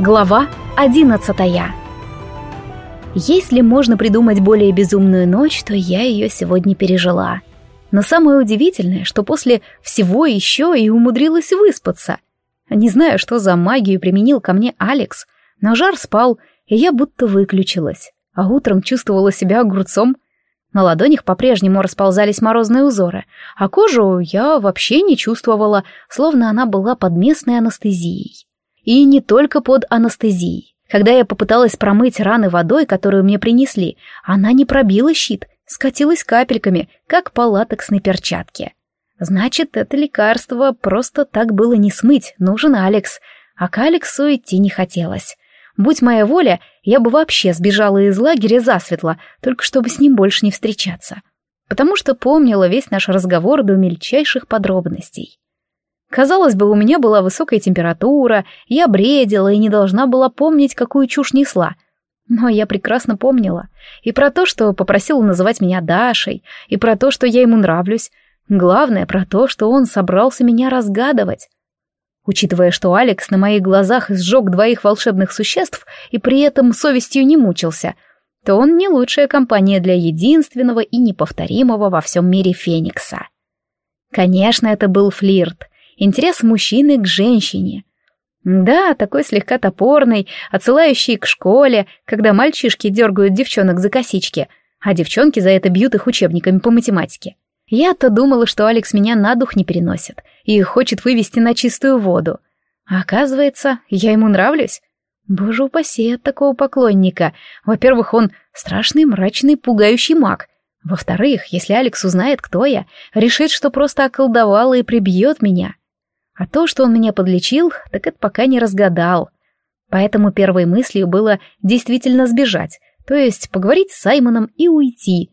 Глава одиннадцатая. Если можно придумать более безумную ночь, то я ее сегодня пережила. Но самое удивительное, что после всего еще и умудрилась выспаться. Не знаю, что за магию применил ко мне Алекс, но жар спал, и я будто выключилась, а утром чувствовала себя огурцом. На ладонях по-прежнему расползались морозные узоры, а кожу я вообще не чувствовала, словно она была под местной анестезией. И не только под анестезией. Когда я попыталась промыть раны водой, которую мне принесли, она не пробила щит, скатилась капельками, как по латексной перчатке. Значит, это лекарство просто так было не смыть, нужен Алекс, а к Алексу идти не хотелось. Будь моя воля, я бы вообще сбежала из лагеря засветло, только чтобы с ним больше не встречаться. Потому что помнила весь наш разговор до мельчайших подробностей. Казалось бы, у меня была высокая температура, я бредила и не должна была помнить, какую чушь несла. Но я прекрасно помнила. И про то, что попросил называть меня Дашей, и про то, что я ему нравлюсь. Главное, про то, что он собрался меня разгадывать. Учитывая, что Алекс на моих глазах сжег двоих волшебных существ и при этом совестью не мучился, то он не лучшая компания для единственного и неповторимого во всем мире Феникса. Конечно, это был флирт, интерес мужчины к женщине. Да, такой слегка топорный, отсылающий к школе, когда мальчишки дергают девчонок за косички, а девчонки за это бьют их учебниками по математике. Я-то думала, что Алекс меня на дух не переносит и хочет вывести на чистую воду. А оказывается, я ему нравлюсь. Боже упаси от такого поклонника. Во-первых, он страшный, мрачный, пугающий маг. Во-вторых, если Алекс узнает, кто я, решит, что просто околдовала и прибьет меня. А то, что он меня подлечил, так это пока не разгадал. Поэтому первой мыслью было действительно сбежать, то есть поговорить с Саймоном и уйти.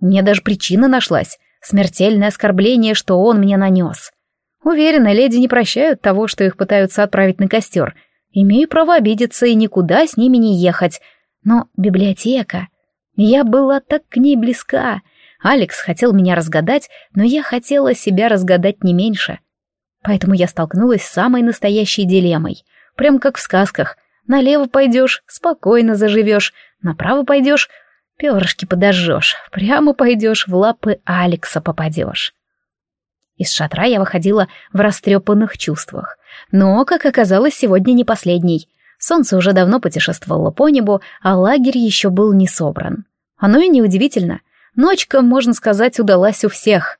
Меня даже причина нашлась — смертельное оскорбление, что он мне нанес. Уверена, леди не прощают того, что их пытаются отправить на костер. Имею право обидеться и никуда с ними не ехать. Но библиотека... Я была так к ней близка. Алекс хотел меня разгадать, но я хотела себя разгадать не меньше — Поэтому я столкнулась с самой настоящей дилеммой. Прям как в сказках. Налево пойдешь, спокойно заживешь. Направо пойдешь, перышки подожжешь. Прямо пойдешь, в лапы Алекса попадешь. Из шатра я выходила в растрепанных чувствах. Но, как оказалось, сегодня не последний. Солнце уже давно путешествовало по небу, а лагерь еще был не собран. Оно и неудивительно. Ночка, можно сказать, удалась у всех.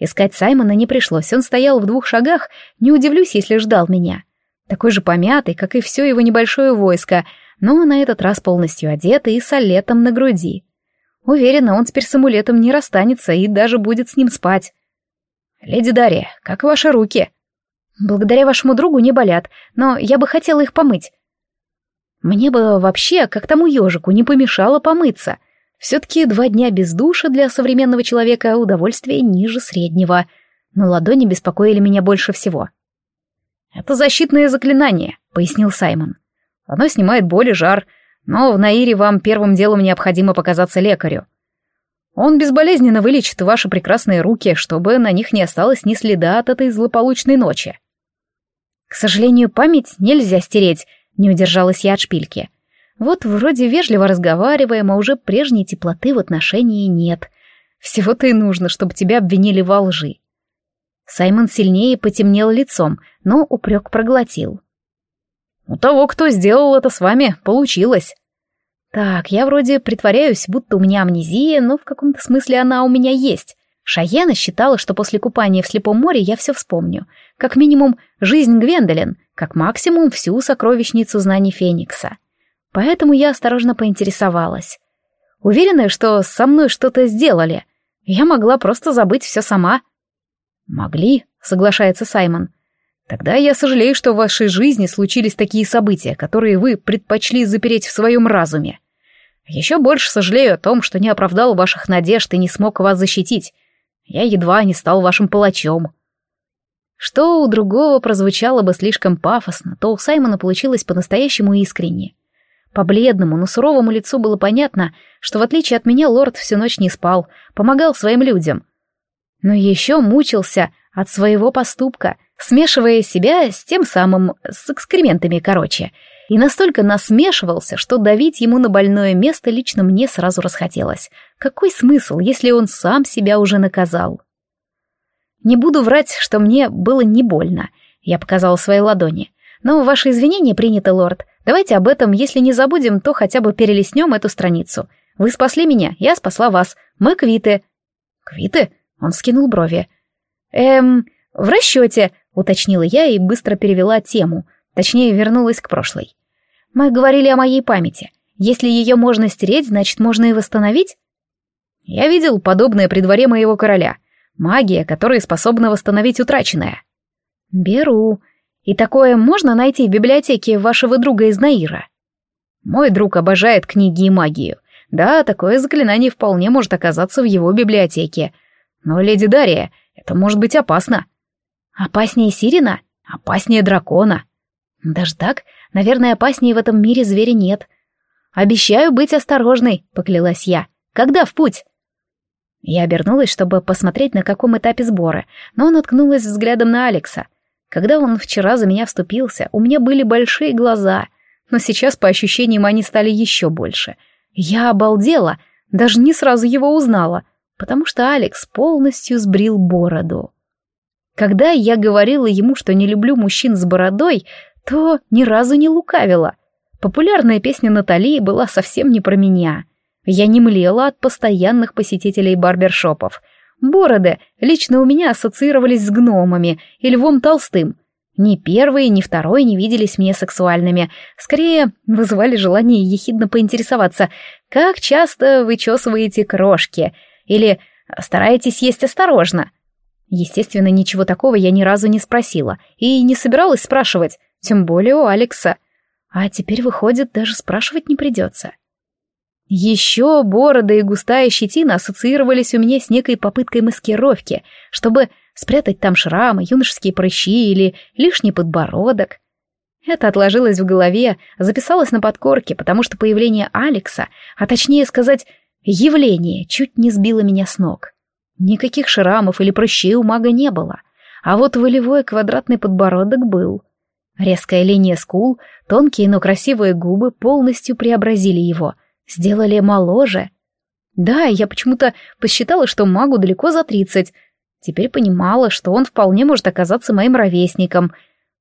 Искать Саймона не пришлось, он стоял в двух шагах, не удивлюсь, если ждал меня. Такой же помятый, как и все его небольшое войско, но на этот раз полностью одетый и с алетом на груди. Уверена, он теперь с амулетом не расстанется и даже будет с ним спать. «Леди Дарья, как ваши руки?» «Благодаря вашему другу не болят, но я бы хотела их помыть». «Мне бы вообще, как тому ежику, не помешало помыться», все-таки два дня без душа для современного человека удовольствие ниже среднего, но ладони беспокоили меня больше всего. «Это защитное заклинание», — пояснил Саймон. «Оно снимает боль и жар, но в Наире вам первым делом необходимо показаться лекарю. Он безболезненно вылечит ваши прекрасные руки, чтобы на них не осталось ни следа от этой злополучной ночи». «К сожалению, память нельзя стереть», — не удержалась я от шпильки. Вот вроде вежливо разговариваем, а уже прежней теплоты в отношении нет. Всего-то и нужно, чтобы тебя обвинили во лжи. Саймон сильнее потемнел лицом, но упрек проглотил. «У того, кто сделал это с вами, получилось». «Так, я вроде притворяюсь, будто у меня амнезия, но в каком-то смысле она у меня есть. Шаяна считала, что после купания в Слепом море я все вспомню. Как минимум, жизнь Гвендолин, как максимум, всю сокровищницу знаний Феникса. Поэтому я осторожно поинтересовалась. Уверена, что со мной что-то сделали. Я могла просто забыть все сама. Могли, соглашается Саймон. Тогда я сожалею, что в вашей жизни случились такие события, которые вы предпочли запереть в своем разуме. Еще больше сожалею о том, что не оправдал ваших надежд и не смог вас защитить. Я едва не стал вашим палачом. Что у другого прозвучало бы слишком пафосно, то у Саймона получилось по-настоящему искренне. По бледному, но суровому лицу было понятно, что в отличие от меня лорд всю ночь не спал, помогал своим людям. Но еще мучился от своего поступка, смешивая себя с тем самым, с экскрементами, короче, и настолько насмешивался, что давить ему на больное место лично мне сразу расхотелось. Какой смысл, если он сам себя уже наказал? Не буду врать, что мне было не больно. Я показала свои ладони. Но ваши извинения приняты, лорд. Давайте об этом, если не забудем, то хотя бы перелистнем эту страницу. Вы спасли меня, я спасла вас. Мы квиты. Квиты? Он скинул брови. Эм, в расчете, уточнила я и быстро перевела тему. Точнее, вернулась к прошлой. Мы говорили о моей памяти. Если ее можно стереть, значит, можно и восстановить? Я видел подобное при дворе моего короля. Магия, которая способна восстановить утраченное. Беру. И такое можно найти в библиотеке вашего друга из Наира? Мой друг обожает книги и магию. Да, такое заклинание вполне может оказаться в его библиотеке. Но, леди Дарья, это может быть опасно. Опаснее Сирина? Опаснее дракона. Даже так? Наверное, опаснее в этом мире зверя нет. Обещаю быть осторожной, поклялась я. Когда в путь? Я обернулась, чтобы посмотреть, на каком этапе сбора, но наткнулась взглядом на Алекса. Когда он вчера за меня вступился, у меня были большие глаза, но сейчас, по ощущениям, они стали еще больше. Я обалдела, даже не сразу его узнала, потому что Алекс полностью сбрил бороду. Когда я говорила ему, что не люблю мужчин с бородой, то ни разу не лукавила. Популярная песня Натали была совсем не про меня — я не млела от постоянных посетителей барбершопов. Бороды лично у меня ассоциировались с гномами и львом толстым. Ни первый, ни второй не виделись мне сексуальными. Скорее, вызывали желание ехидно поинтересоваться, как часто вы чесываете крошки? Или стараетесь есть осторожно? Естественно, ничего такого я ни разу не спросила и не собиралась спрашивать, тем более у Алекса. А теперь, выходит, даже спрашивать не придется. Еще борода и густая щетина ассоциировались у меня с некой попыткой маскировки, чтобы спрятать там шрамы, юношеские прыщи или лишний подбородок. Это отложилось в голове, записалось на подкорке, потому что появление Алекса, а точнее сказать, явление, чуть не сбило меня с ног. Никаких шрамов или прыщей у мага не было, а вот волевой квадратный подбородок был. Резкая линия скул, тонкие, но красивые губы полностью преобразили его — Сделали моложе. Да, я почему-то посчитала, что магу далеко за тридцать. Теперь понимала, что он вполне может оказаться моим ровесником.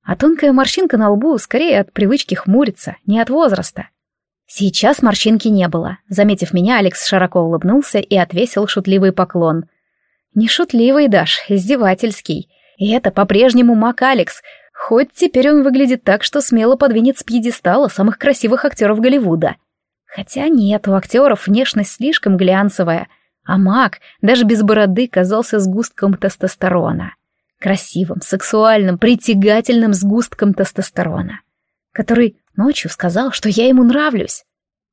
А тонкая морщинка на лбу скорее от привычки хмуриться, не от возраста. Сейчас морщинки не было. Заметив меня, Алекс широко улыбнулся и отвесил шутливый поклон. Не шутливый, Даш, издевательский. И это по-прежнему маг Алекс, хоть теперь он выглядит так, что смело подвинет с пьедестала самых красивых актеров Голливуда. Хотя нет, у актеров внешность слишком глянцевая, а маг даже без бороды казался сгустком тестостерона. Красивым, сексуальным, притягательным сгустком тестостерона, который ночью сказал, что я ему нравлюсь.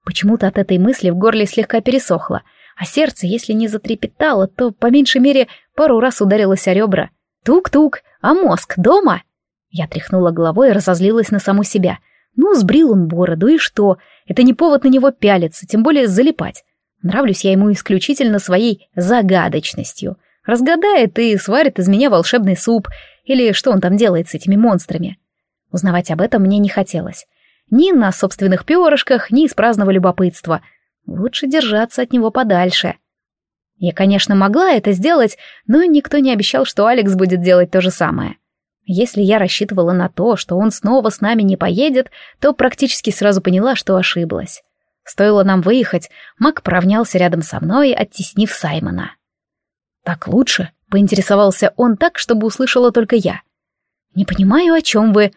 Почему-то от этой мысли в горле слегка пересохло, а сердце, если не затрепетало, то по меньшей мере пару раз ударилось о ребра. Тук-тук, а мозг дома? Я тряхнула головой и разозлилась на саму себя. Ну, сбрил он бороду, и что? Это не повод на него пялиться, тем более залипать. Нравлюсь я ему исключительно своей загадочностью. Разгадает и сварит из меня волшебный суп, или что он там делает с этими монстрами. Узнавать об этом мне не хотелось. Ни на собственных перышках, ни из праздного любопытства. Лучше держаться от него подальше. Я, конечно, могла это сделать, но никто не обещал, что Алекс будет делать то же самое. Если я рассчитывала на то, что он снова с нами не поедет, то практически сразу поняла, что ошиблась. Стоило нам выехать, Мак поравнялся рядом со мной, оттеснив Саймона. «Так лучше?» — поинтересовался он так, чтобы услышала только я. «Не понимаю, о чем вы...»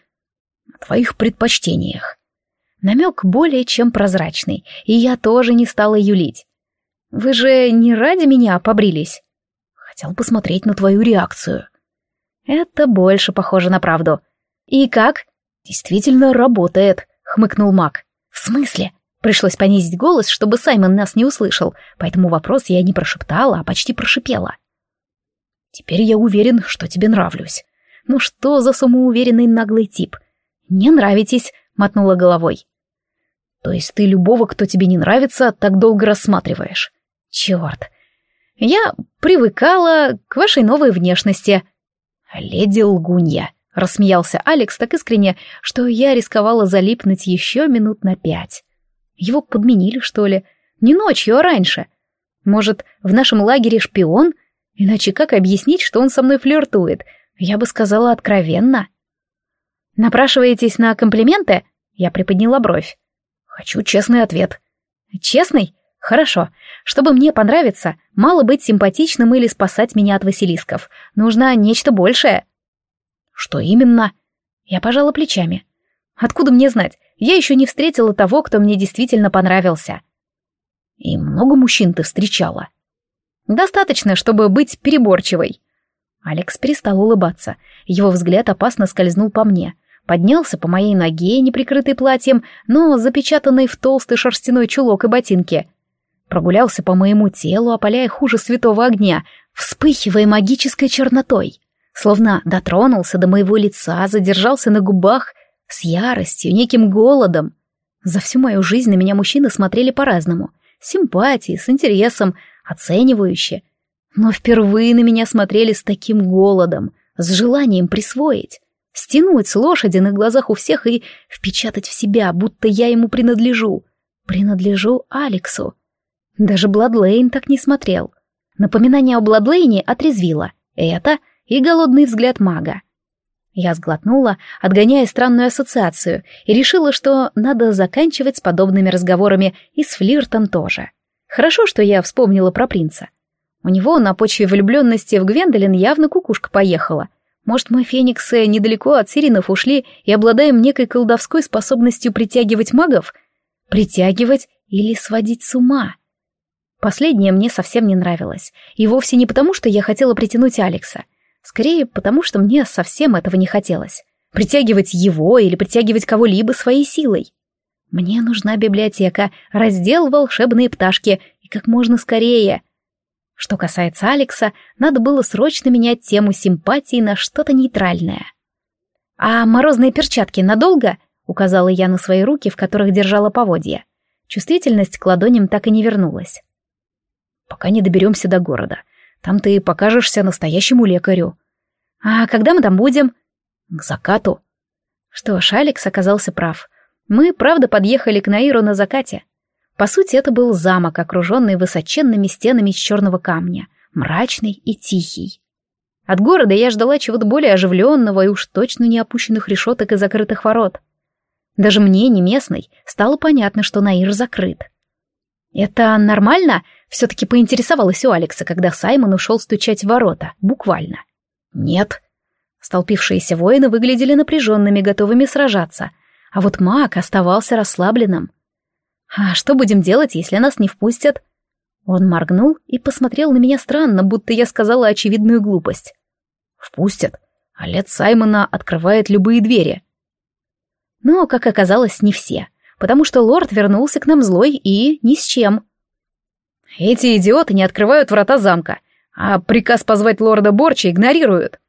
«О твоих предпочтениях». Намек более чем прозрачный, и я тоже не стала юлить. «Вы же не ради меня побрились?» «Хотел посмотреть на твою реакцию». Это больше похоже на правду. И как? Действительно работает, хмыкнул Мак. В смысле? Пришлось понизить голос, чтобы Саймон нас не услышал, поэтому вопрос я не прошептала, а почти прошипела. Теперь я уверен, что тебе нравлюсь. Ну что за самоуверенный наглый тип? Не нравитесь, мотнула головой. То есть ты любого, кто тебе не нравится, так долго рассматриваешь? Черт. Я привыкала к вашей новой внешности, «Леди Лгунья», — рассмеялся Алекс так искренне, что я рисковала залипнуть еще минут на пять. Его подменили, что ли? Не ночью, а раньше. Может, в нашем лагере шпион? Иначе как объяснить, что он со мной флиртует? Я бы сказала откровенно. «Напрашиваетесь на комплименты?» Я приподняла бровь. «Хочу честный ответ». «Честный? Хорошо. Чтобы мне понравиться, мало быть симпатичным или спасать меня от василисков. Нужно нечто большее». «Что именно?» Я пожала плечами. «Откуда мне знать? Я еще не встретила того, кто мне действительно понравился». «И много мужчин ты встречала?» «Достаточно, чтобы быть переборчивой». Алекс перестал улыбаться. Его взгляд опасно скользнул по мне поднялся по моей ноге, не прикрытой платьем, но запечатанной в толстый шерстяной чулок и ботинки. Прогулялся по моему телу, опаляя хуже святого огня, вспыхивая магической чернотой. Словно дотронулся до моего лица, задержался на губах с яростью, неким голодом. За всю мою жизнь на меня мужчины смотрели по-разному. С симпатией, с интересом, оценивающе. Но впервые на меня смотрели с таким голодом, с желанием присвоить стянуть с лошади на глазах у всех и впечатать в себя, будто я ему принадлежу. Принадлежу Алексу. Даже Бладлейн так не смотрел. Напоминание о Бладлейне отрезвило. Это и голодный взгляд мага. Я сглотнула, отгоняя странную ассоциацию, и решила, что надо заканчивать с подобными разговорами и с флиртом тоже. Хорошо, что я вспомнила про принца. У него на почве влюбленности в Гвендолин явно кукушка поехала — может, мы, фениксы, недалеко от сиренов ушли и обладаем некой колдовской способностью притягивать магов? Притягивать или сводить с ума? Последнее мне совсем не нравилось. И вовсе не потому, что я хотела притянуть Алекса. Скорее, потому что мне совсем этого не хотелось. Притягивать его или притягивать кого-либо своей силой. Мне нужна библиотека, раздел «Волшебные пташки» и как можно скорее — что касается Алекса, надо было срочно менять тему симпатии на что-то нейтральное. «А морозные перчатки надолго?» — указала я на свои руки, в которых держала поводья. Чувствительность к ладоням так и не вернулась. «Пока не доберемся до города. Там ты покажешься настоящему лекарю». «А когда мы там будем?» «К закату». Что ж, Алекс оказался прав. Мы, правда, подъехали к Наиру на закате. По сути, это был замок, окруженный высоченными стенами из черного камня, мрачный и тихий. От города я ждала чего-то более оживленного и уж точно не опущенных решеток и закрытых ворот. Даже мне, не местной, стало понятно, что Наир закрыт. «Это нормально?» — все-таки поинтересовалась у Алекса, когда Саймон ушел стучать в ворота, буквально. «Нет». Столпившиеся воины выглядели напряженными, готовыми сражаться, а вот маг оставался расслабленным. «А что будем делать, если нас не впустят?» Он моргнул и посмотрел на меня странно, будто я сказала очевидную глупость. «Впустят, а лет Саймона открывает любые двери». Но, как оказалось, не все, потому что лорд вернулся к нам злой и ни с чем. Эти идиоты не открывают врата замка, а приказ позвать лорда Борча игнорируют.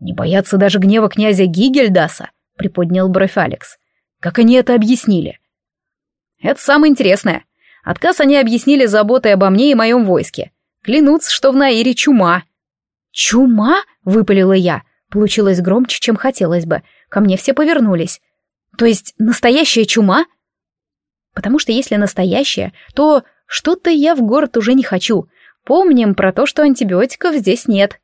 «Не боятся даже гнева князя Гигельдаса», — приподнял бровь Алекс. «Как они это объяснили?» Это самое интересное. Отказ они объяснили заботой обо мне и моем войске. Клянутся, что в Наире чума. «Чума?» — выпалила я. Получилось громче, чем хотелось бы. Ко мне все повернулись. «То есть настоящая чума?» «Потому что если настоящая, то что-то я в город уже не хочу. Помним про то, что антибиотиков здесь нет».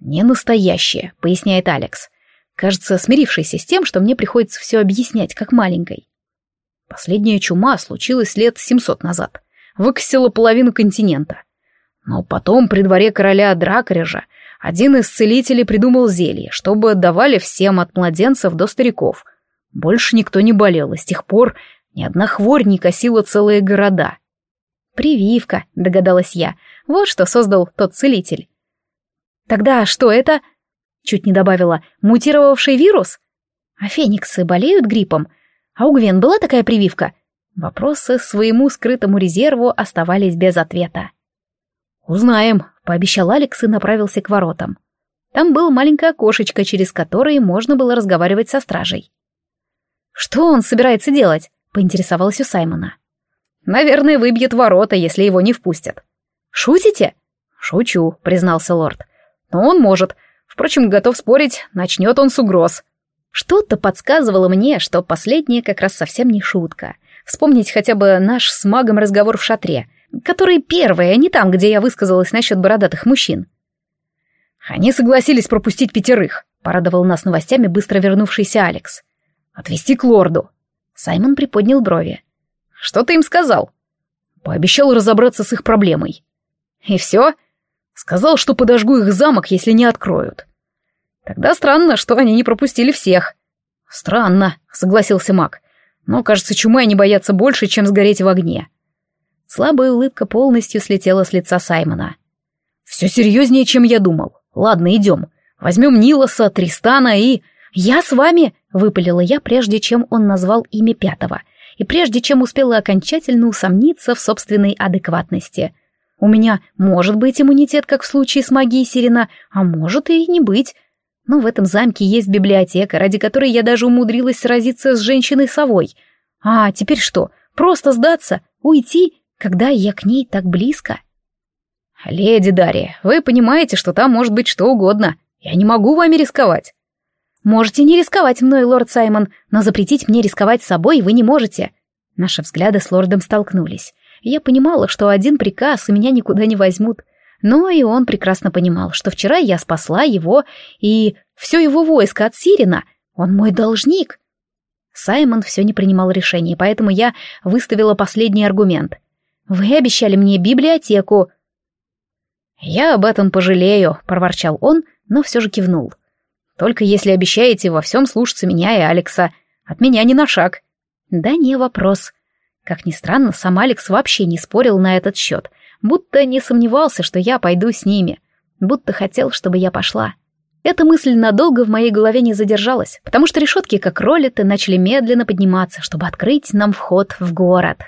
«Не настоящая», — поясняет Алекс. Кажется, смирившийся с тем, что мне приходится все объяснять, как маленькой. Последняя чума случилась лет 700 назад. Выкосила половину континента. Но потом при дворе короля Дракорежа один из целителей придумал зелье, чтобы давали всем от младенцев до стариков. Больше никто не болел, и с тех пор ни одна хворь не косила целые города. «Прививка», — догадалась я. «Вот что создал тот целитель». «Тогда что это?» — чуть не добавила. «Мутировавший вирус?» «А фениксы болеют гриппом?» А у Гвен была такая прививка? Вопросы своему скрытому резерву оставались без ответа. «Узнаем», — пообещал Алекс и направился к воротам. Там было маленькое окошечко, через которое можно было разговаривать со стражей. «Что он собирается делать?» — поинтересовалась у Саймона. «Наверное, выбьет ворота, если его не впустят». «Шутите?» «Шучу», — признался лорд. «Но он может. Впрочем, готов спорить, начнет он с угроз. Что-то подсказывало мне, что последнее как раз совсем не шутка. Вспомнить хотя бы наш с магом разговор в шатре, который первый, а не там, где я высказалась насчет бородатых мужчин. Они согласились пропустить пятерых, порадовал нас новостями быстро вернувшийся Алекс. Отвезти к лорду. Саймон приподнял брови. Что ты им сказал? Пообещал разобраться с их проблемой. И все? Сказал, что подожгу их замок, если не откроют. Тогда странно, что они не пропустили всех. Странно, согласился маг. Но, кажется, чумы они боятся больше, чем сгореть в огне. Слабая улыбка полностью слетела с лица Саймона. Все серьезнее, чем я думал. Ладно, идем. Возьмем Нилоса, Тристана и... «Я с вами!» — выпалила я, прежде чем он назвал имя пятого, и прежде чем успела окончательно усомниться в собственной адекватности. У меня может быть иммунитет, как в случае с магией Сирена, а может и не быть. Но в этом замке есть библиотека, ради которой я даже умудрилась сразиться с женщиной-совой. А теперь что, просто сдаться, уйти, когда я к ней так близко?» «Леди Дарья, вы понимаете, что там может быть что угодно. Я не могу вами рисковать». «Можете не рисковать мной, лорд Саймон, но запретить мне рисковать собой вы не можете». Наши взгляды с лордом столкнулись. Я понимала, что один приказ и меня никуда не возьмут. Но и он прекрасно понимал, что вчера я спасла его и все его войско от Сирина. Он мой должник. Саймон все не принимал решения, поэтому я выставила последний аргумент. «Вы обещали мне библиотеку». «Я об этом пожалею», — проворчал он, но все же кивнул. «Только если обещаете во всем слушаться меня и Алекса. От меня не на шаг». «Да не вопрос». Как ни странно, сам Алекс вообще не спорил на этот счет, будто не сомневался, что я пойду с ними, будто хотел, чтобы я пошла. Эта мысль надолго в моей голове не задержалась, потому что решетки, как роллиты, начали медленно подниматься, чтобы открыть нам вход в город.